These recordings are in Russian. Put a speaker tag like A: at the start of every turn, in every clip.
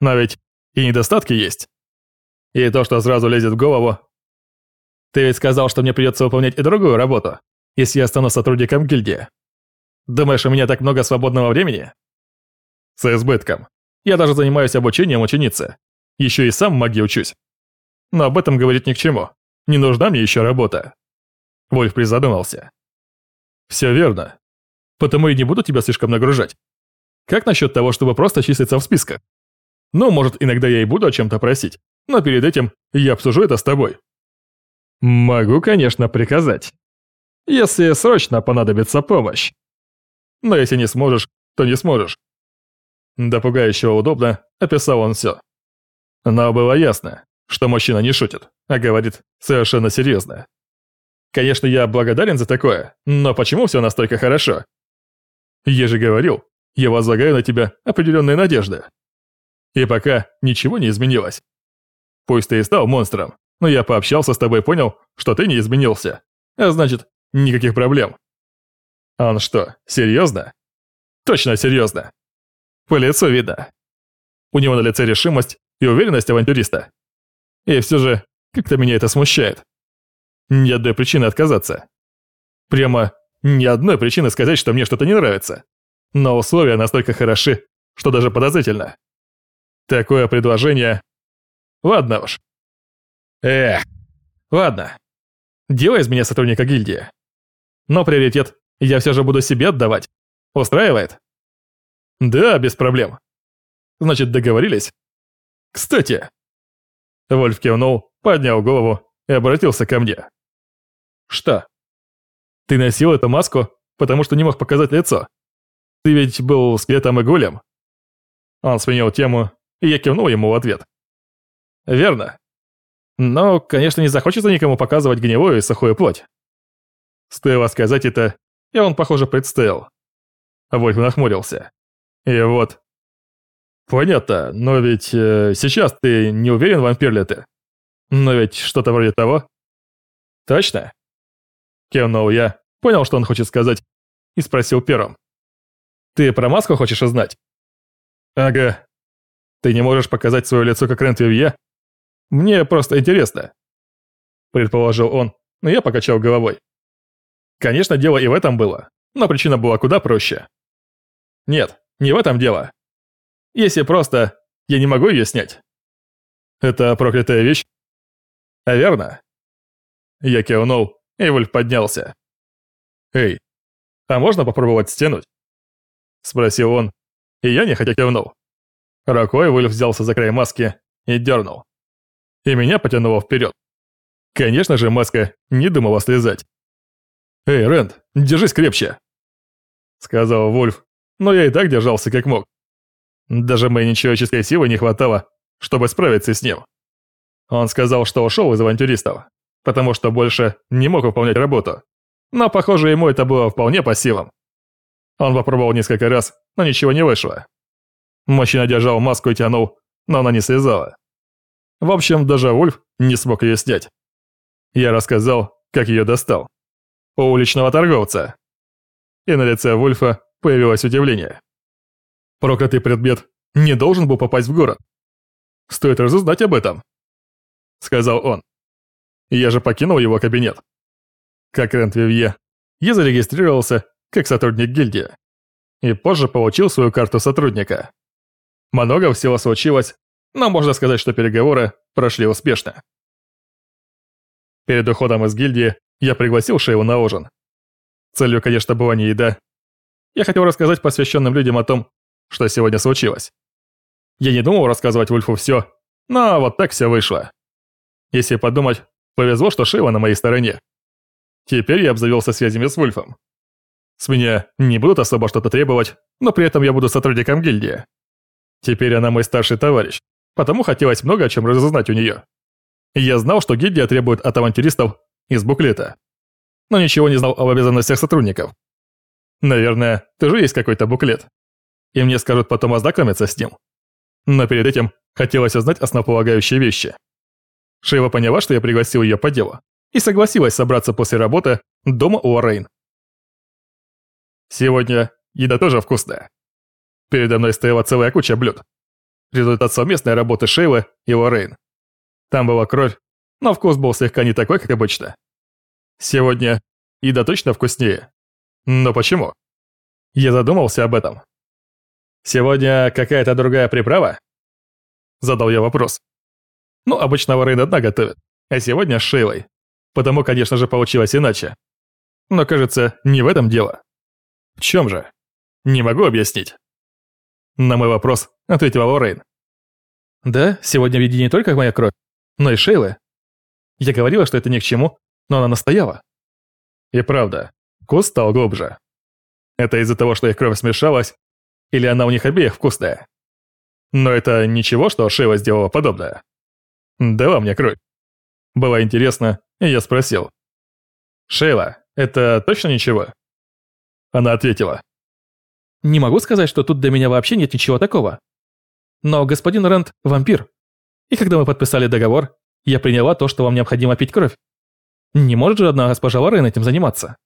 A: Но ведь и недостатки есть. И то, что сразу лезет в голову. Ты ведь сказал, что мне придется выполнять и другую работу, если я стану сотрудником гильдии. Думаешь, у меня так много свободного времени? С избытком. Я даже занимаюсь обучением ученицы. Еще и сам магии учусь. Но об этом говорить ни к чему. Не нужна мне еще работа. Вольф призадумался. Все верно. Потому и не буду тебя слишком нагружать. Как насчет того, чтобы просто числиться в списках? Ну, может, иногда я и буду о чем-то просить, но перед этим я обсужу это с тобой. Могу, конечно, приказать. Если срочно понадобится помощь. Но если не сможешь, то не сможешь. До пугающего удобно описал он все. Но было ясно, что мужчина не шутит, а говорит совершенно серьезно. Конечно, я благодарен за такое, но почему все настолько хорошо? Я же говорил, я возлагаю на тебя определенные надежды. И пока ничего не изменилось. Пусть ты и стал монстром, но я пообщался с тобой и понял, что ты не изменился. А значит, никаких проблем. Он что, серьезно? Точно серьезно. По лицу видно. У него на лице решимость и уверенность авантюриста. И все же, как-то меня это смущает. Ни одной причины отказаться. Прямо ни одной причины сказать, что мне что-то не нравится. Но условия настолько хороши, что даже подозрительно. Такое предложение... Ладно уж. Эх, ладно. Делай из меня сотрудника гильдии. Но приоритет я все же буду себе отдавать. Устраивает? Да, без проблем. Значит, договорились? Кстати. Вольф кивнул, поднял голову и обратился ко мне. Что? Ты носил эту маску, потому что не мог показать лицо. Ты ведь был скелетом и гулем. Он сменил тему я кивнул ему в ответ. Верно. Но, конечно, не захочется никому показывать гнилую и сухую плоть. Стоило сказать это, и он, похоже, представил. Вольф нахмурился. И вот... Понятно, но ведь э, сейчас ты не уверен, вампир ли ты? Но ведь что-то вроде того. Точно? Кивнул я, понял, что он хочет сказать, и спросил первым. Ты про маску хочешь узнать? Ага, ты не можешь показать свое лицо как Рент Вивье? Мне просто интересно. Предположил он, но я покачал головой. Конечно, дело и в этом было, но причина была куда проще. Нет, не в этом дело. Если просто я не могу ее снять. Это проклятая вещь? А верно? Я кивнул, и Вольф поднялся. «Эй, а можно попробовать стянуть?» Спросил он, и я нехотя кивнул. Рукой Уильф взялся за край маски и дернул. И меня потянуло вперед. Конечно же, маска не думала слезать. «Эй, Рэнд, держись крепче!» Сказал Вульф, но я и так держался как мог. Даже моей нечеловеческой силы не хватало, чтобы справиться с ним. Он сказал, что ушел из авантюристов, потому что больше не мог выполнять работу. Но, похоже, ему это было вполне по силам. Он попробовал несколько раз, но ничего не вышло. Мужчина держал маску и тянул, но она не слезала. В общем, даже Ульф не смог ее снять. Я рассказал, как ее достал. У уличного торговца. И на лице Вульфа появилось удивление. Проклятый предмет не должен был попасть в город. Стоит разузнать об этом. Сказал он. Я же покинул его кабинет. Как Рент Вивье, я зарегистрировался как сотрудник гильдии. И позже получил свою карту сотрудника. Много всего случилось, но можно сказать, что переговоры прошли успешно. Перед уходом из гильдии я пригласил Шейлу на ужин. Целью, конечно, была не еда. Я хотел рассказать посвященным людям о том, что сегодня случилось. Я не думал рассказывать Вульфу все, но вот так все вышло. Если подумать, повезло, что Шейла на моей стороне. Теперь я обзавелся связями с Вульфом. С меня не будут особо что-то требовать, но при этом я буду сотрудником гильдии. Теперь она мой старший товарищ, потому хотелось много о чем разузнать у нее. Я знал, что гильдия требует от авантюристов из буклета, но ничего не знал об обязанностях сотрудников. Наверное, тоже есть какой-то буклет, и мне скажут потом ознакомиться с ним. Но перед этим хотелось узнать основополагающие вещи. Шейва поняла, что я пригласил ее по делу, и согласилась собраться после работы дома у Лоррейн. Сегодня еда тоже вкусная. Передо мной стояла целая куча блюд. результат совместной работы Шейлы и Лоррейн. Там была кровь, но вкус был слегка не такой, как обычно. Сегодня еда точно вкуснее. Но почему? Я задумался об этом. Сегодня какая-то другая приправа? Задал я вопрос. Ну, обычно Лоррейн одна готовит, а сегодня с Шейлой. Потому, конечно же, получилось иначе. Но, кажется, не в этом дело. В чем же? Не могу объяснить. На мой вопрос ответила Лоррейн. Да, сегодня в еде не только моя кровь, но и Шейлы. Я говорила, что это ни к чему, но она настояла. И правда, вкус стал глубже. Это из-за того, что их кровь смешалась, или она у них обеих вкусная? Но это ничего, что Шейла сделала подобное. Дала мне кровь. Было интересно, и я спросил. «Шейла, это точно ничего?» Она ответила. «Не могу сказать, что тут для меня вообще нет ничего такого. Но господин Рент – вампир. И когда мы подписали договор, я приняла то, что вам необходимо пить кровь. Не может же одна госпожа Лорен этим заниматься.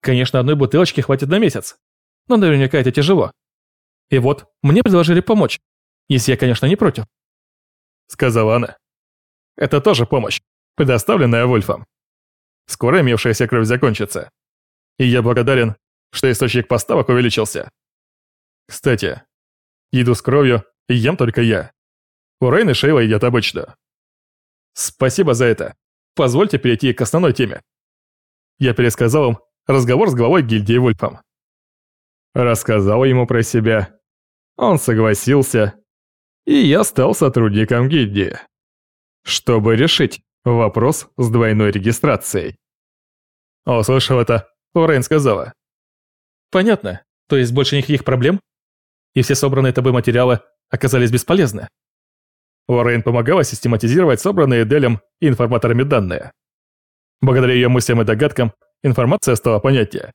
A: Конечно, одной бутылочки хватит на месяц, но наверняка это тяжело. И вот, мне предложили помочь, если я, конечно, не против. Сказала она. Это тоже помощь, предоставленная Вольфом. Скоро имевшаяся кровь закончится. И я благодарен, что источник поставок увеличился. Кстати, еду с кровью ем только я. У Рейн и Шейла едят обычно. Спасибо за это. Позвольте перейти к основной теме. Я пересказал им разговор с главой гильдии Вольфом. Рассказал ему про себя. Он согласился. И я стал сотрудником гильдии. Чтобы решить вопрос с двойной регистрацией. Услышав это, Лорен сказала. Понятно. То есть больше никаких проблем? И все собранные тобой материалы оказались бесполезны? Лоррейн помогала систематизировать собранные Делем и информаторами данные. Благодаря ее мыслям и догадкам информация стала понятнее.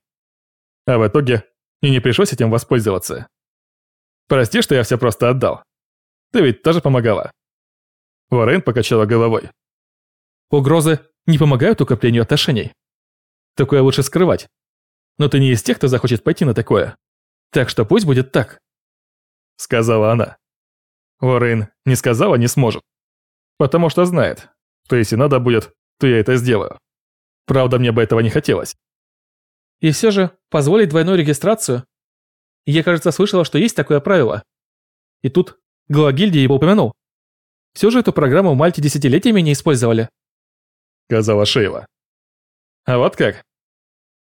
A: А в итоге и не пришлось этим воспользоваться. Прости, что я все просто отдал. Ты ведь тоже помогала. Лоррейн покачала головой. Угрозы не помогают укреплению отношений. Такое лучше скрывать. Но ты не из тех, кто захочет пойти на такое. Так что пусть будет так. Сказала она. Лоррейн не сказала «не сможет». Потому что знает, что если надо будет, то я это сделаю. Правда, мне бы этого не хотелось. И все же, позволить двойную регистрацию? Я, кажется, слышала, что есть такое правило. И тут глава гильдии его упомянул. Все же эту программу в Мальте десятилетиями не использовали. Сказала Шейла. А вот как?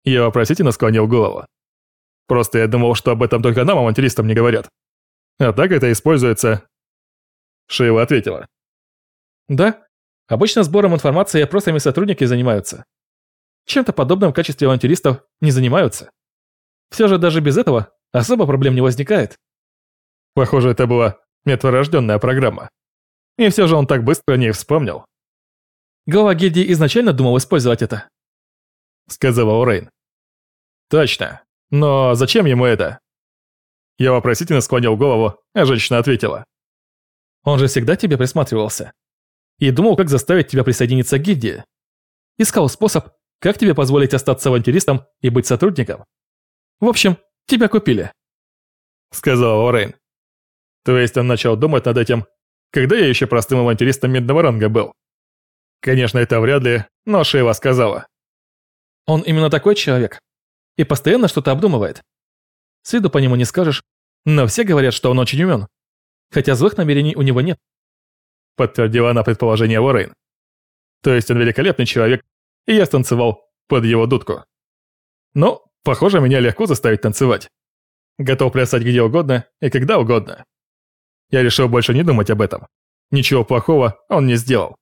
A: Я вопросительно склонил голову. Просто я думал, что об этом только нам, авантюристам, не говорят. А так это используется Шейла ответила. Да, обычно сбором информации опросами сотрудники занимаются. Чем-то подобным в качестве авантюристов не занимаются. Все же даже без этого особо проблем не возникает. Похоже, это была мертворожденная программа. И все же он так быстро о ней вспомнил. Глава гильдии изначально думал использовать это. Сказала Урейн. Точно. Но зачем ему это? Я вопросительно склонил голову, а женщина ответила. Он же всегда тебе присматривался. И думал, как заставить тебя присоединиться к гильдии. Искал способ, как тебе позволить остаться авантюристом и быть сотрудником. В общем, тебя купили. Сказал Лоррейн. То есть он начал думать над этим, когда я еще простым авантюристом медного ранга был. Конечно, это вряд ли, но Шейла сказала. Он именно такой человек. И постоянно что-то обдумывает. С виду по нему не скажешь, но все говорят, что он очень умен хотя злых намерений у него нет. Подтвердила она предположение Лоррейн. То есть он великолепный человек, и я станцевал под его дудку. Но, похоже, меня легко заставить танцевать. Готов плясать где угодно и когда угодно. Я решил больше не думать об этом. Ничего плохого он не сделал.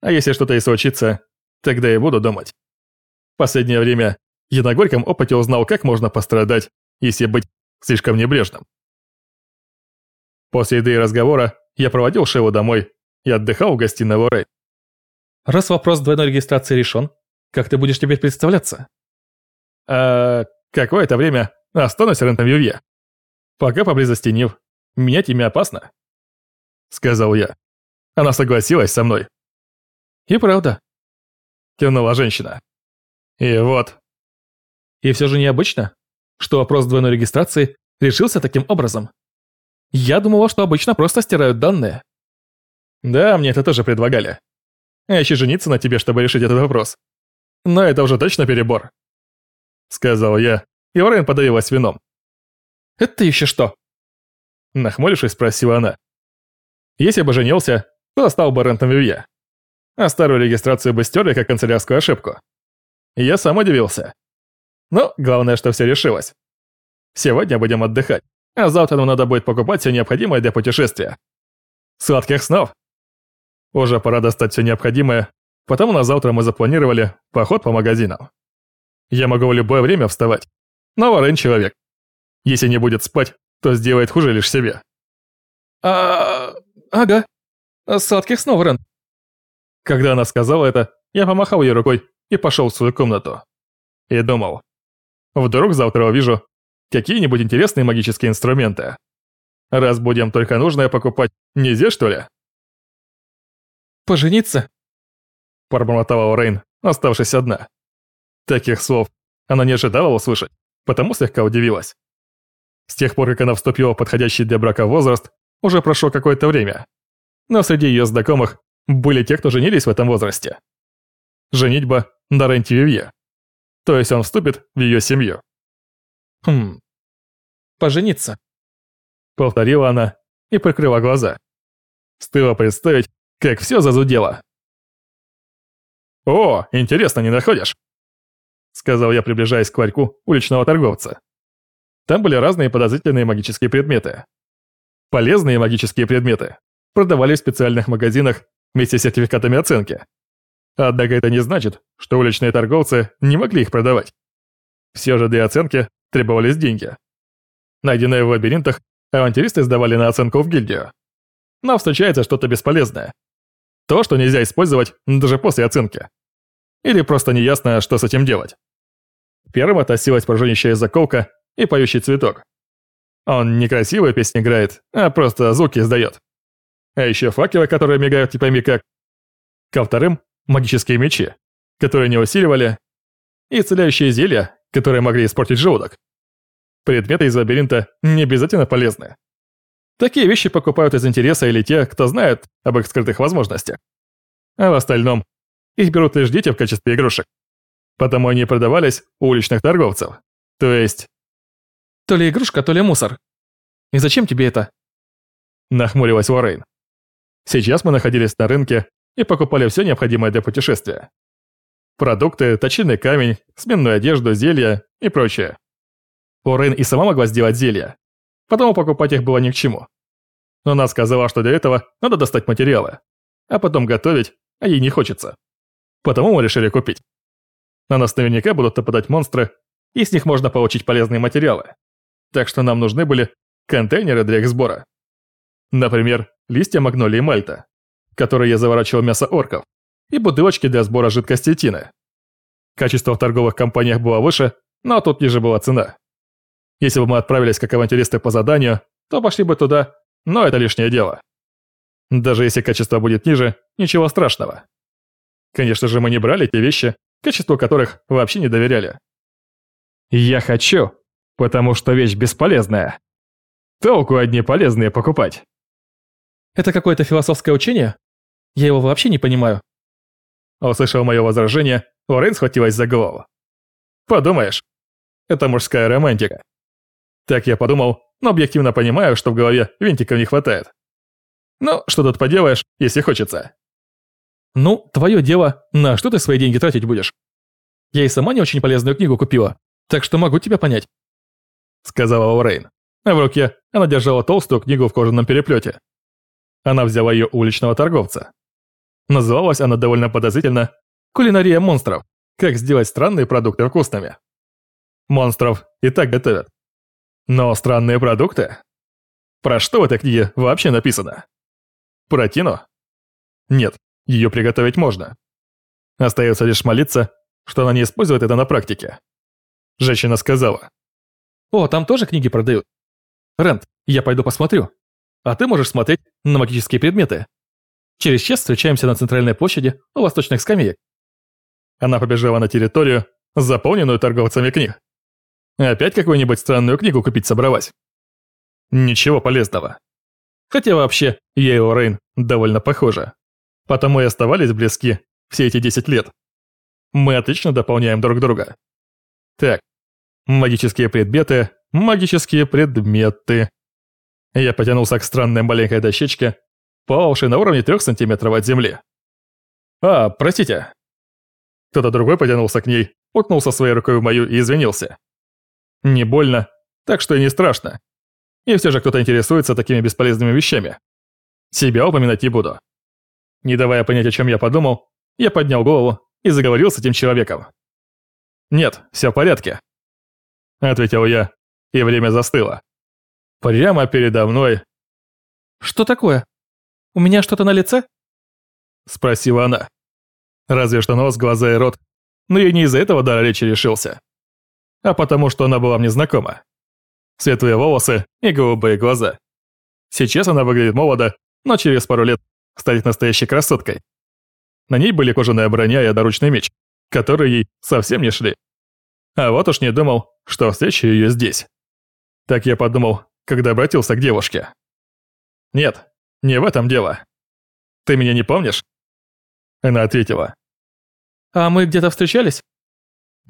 A: А если что-то и случится, тогда и буду думать. Последнее время я на горьком опыте узнал, как можно пострадать, если быть слишком небрежным. После еды и разговора я проводил Шеву домой и отдыхал в гостиной Лорей. Раз вопрос двойной регистрации решен, как ты будешь теперь представляться? А какое-то время останусь рентом Ювье. Пока поблизости Нив. Менять имя опасно. Сказал я. Она согласилась со мной. И правда. Кивнула женщина. И вот. И все же необычно, что вопрос двойной регистрации решился таким образом.
B: Я думала, что обычно просто стирают данные.
A: Да, мне это тоже предлагали. А еще жениться на тебе, чтобы решить этот вопрос. Но это уже точно перебор. Сказал я, и Орен подавилась вином.
B: Это еще что?
A: Нахмурившись, спросила она. Если бы женился, то стал бы Рентом Вивье. А старую регистрацию бы стерли как канцелярскую ошибку. я сам удивился. Но главное, что все решилось. Сегодня будем отдыхать, а завтра нам надо будет покупать все необходимое для путешествия. Сладких снов! Уже пора достать все необходимое, потому на завтра мы запланировали поход по магазинам. Я могу в любое время вставать, но Варен человек. Если не будет спать, то сделает хуже лишь себе.
B: А... ага. Сладких снов, Рен.
A: Когда она сказала это, я помахал ей рукой и пошел в свою комнату. И думал, вдруг завтра увижу какие-нибудь интересные магические инструменты. Раз будем только нужное покупать, нельзя что ли?
B: Пожениться?
A: Пробормотала Рейн, оставшись одна. Таких слов она не ожидала услышать, потому слегка удивилась. С тех пор, как она вступила в подходящий для брака возраст, уже прошло какое-то время. Но среди ее знакомых были те, кто женились в этом возрасте. Женитьба на Ренти Вивье. То есть он вступит в ее семью.
B: Хм. Пожениться.
A: Повторила она и прикрыла глаза. Стыло представить, как все зазудело. «О, интересно, не находишь?» Сказал я, приближаясь к ларьку уличного торговца. Там были разные подозрительные магические предметы. Полезные магические предметы продавались в специальных магазинах вместе с сертификатами оценки. Однако это не значит, что уличные торговцы не могли их продавать. Все же для оценки требовались деньги. Найденные в лабиринтах, авантюристы сдавали на оценку в гильдию. Но встречается что-то бесполезное. То, что нельзя использовать даже после оценки. Или просто неясно, что с этим делать. Первым относилась пружинящая заколка и поющий цветок. Он не красивые песни играет, а просто звуки издает. А еще факелы, которые мигают пойми как. Ко вторым – магические мечи, которые не усиливали, и исцеляющие зелья, которые могли испортить желудок. Предметы из лабиринта не обязательно полезны. Такие вещи покупают из интереса или те, кто знает об их скрытых возможностях. А в остальном их берут лишь дети в качестве игрушек. Потому они продавались у уличных торговцев. То есть...
B: То ли игрушка, то ли мусор. И зачем тебе это?
A: Нахмурилась Уоррейн. Сейчас мы находились на рынке и покупали все необходимое для путешествия. Продукты, точильный камень, сменную одежду, зелья и прочее. Уоррейн и сама могла сделать зелья, потому покупать их было ни к чему. Но она сказала, что для этого надо достать материалы, а потом готовить, а ей не хочется. Потому мы решили купить. На нас наверняка будут нападать монстры, и с них можно получить полезные материалы. Так что нам нужны были контейнеры для их сбора. Например, листья магнолии мальта, в которые я заворачивал мясо орков, и бутылочки для сбора жидкости тины. Качество в торговых компаниях было выше, но тут ниже была цена. Если бы мы отправились как авантюристы по заданию, то пошли бы туда, но это лишнее дело. Даже если качество будет ниже, ничего страшного. Конечно же, мы не брали те вещи, качеству которых вообще не доверяли. Я хочу, потому что вещь бесполезная. Толку одни полезные покупать.
B: Это какое-то философское учение? Я его вообще не понимаю.
A: Услышав мое возражение, Лорен схватилась за голову. Подумаешь, это мужская романтика. Так я подумал, но объективно понимаю, что в голове винтиков не хватает. Ну, что тут поделаешь, если хочется.
B: Ну, твое дело, на что ты свои деньги тратить будешь? Я и сама не очень полезную книгу купила, так что могу тебя понять.
A: Сказала Лорейн. А в руке она держала толстую книгу в кожаном переплете. Она взяла ее уличного торговца. Называлась она довольно подозрительно «Кулинария монстров. Как сделать странные продукты вкусными». Монстров и так готовят. Но странные продукты? Про что в этой книге вообще написано? Про тину? Нет, ее приготовить можно. Остается лишь молиться, что она не использует это на практике. Женщина сказала.
B: «О, там тоже книги продают. Рент, я пойду посмотрю. А ты можешь смотреть на магические предметы. Через час встречаемся на центральной площади у восточных скамеек».
A: Она побежала на территорию, заполненную торговцами книг. Опять какую-нибудь странную книгу купить собралась. Ничего полезного. Хотя вообще, я и Лоррейн довольно похожи. Потому и оставались близки все эти 10 лет. Мы отлично дополняем друг друга. Так, магические предметы, магические предметы. Я потянулся к странной маленькой дощечке, плававшей на уровне трех сантиметров от земли. А, простите. Кто-то другой потянулся к ней, уткнулся своей рукой в мою и извинился. Не больно, так что и не страшно. И все же кто-то интересуется такими бесполезными вещами. Себя упоминать не буду. Не давая понять, о чем я подумал, я поднял голову и заговорил с этим человеком. «Нет, все в порядке», — ответил я, и время застыло. Прямо передо мной...
B: «Что такое? У меня что-то на лице?»
A: — спросила она. Разве что нос, глаза и рот. Но я не из-за этого дара речи решился. А потому что она была мне знакома. Светлые волосы и голубые глаза. Сейчас она выглядит молодо, но через пару лет станет настоящей красоткой. На ней были кожаная броня и одноручный меч, которые ей совсем не шли. А вот уж не думал, что встречу ее здесь. Так я подумал, когда обратился к девушке. Нет, не в этом дело. Ты меня не помнишь? Она ответила.
B: А мы где-то встречались?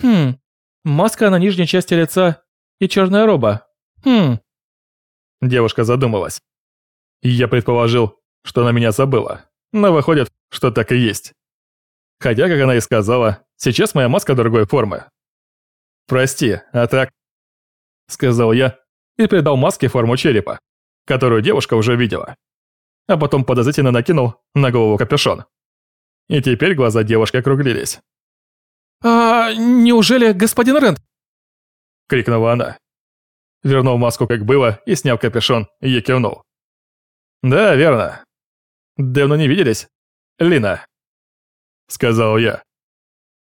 B: Хм, маска на нижней части лица и черная роба. Хм.
A: Девушка задумалась. Я предположил, что она меня забыла, но выходит, что так и есть. Хотя, как она и сказала, сейчас моя маска другой формы. «Прости, а так...» Сказал я и придал маске форму черепа, которую девушка уже видела. А потом подозрительно накинул на голову капюшон. И теперь глаза девушки округлились.
B: «А неужели господин Рент?»
A: Крикнула она. Вернул маску как было и снял капюшон, и кивнул. «Да, верно. Давно не виделись, Лина», — сказал я.